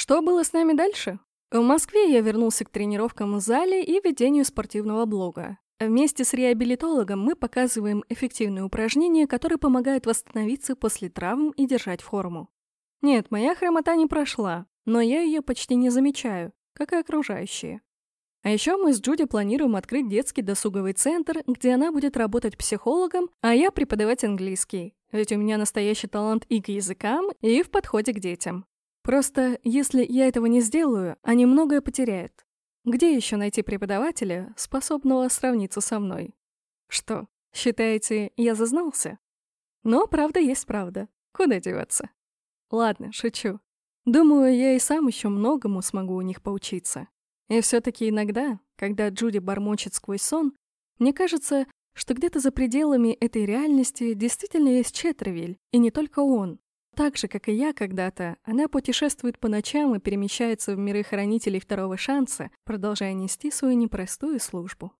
Что было с нами дальше? В Москве я вернулся к тренировкам в зале и ведению спортивного блога. Вместе с реабилитологом мы показываем эффективные упражнения, которые помогают восстановиться после травм и держать форму. Нет, моя хромота не прошла, но я ее почти не замечаю, как и окружающие. А еще мы с Джуди планируем открыть детский досуговый центр, где она будет работать психологом, а я преподавать английский, ведь у меня настоящий талант и к языкам, и в подходе к детям. Просто, если я этого не сделаю, они многое потеряют. Где еще найти преподавателя, способного сравниться со мной? Что, считаете, я зазнался? Но правда есть правда. Куда деваться? Ладно, шучу. Думаю, я и сам еще многому смогу у них поучиться. И все-таки иногда, когда Джуди бормочет сквозь сон, мне кажется, что где-то за пределами этой реальности действительно есть Четтервиль, и не только он. Так же, как и я когда-то, она путешествует по ночам и перемещается в миры хранителей второго шанса, продолжая нести свою непростую службу.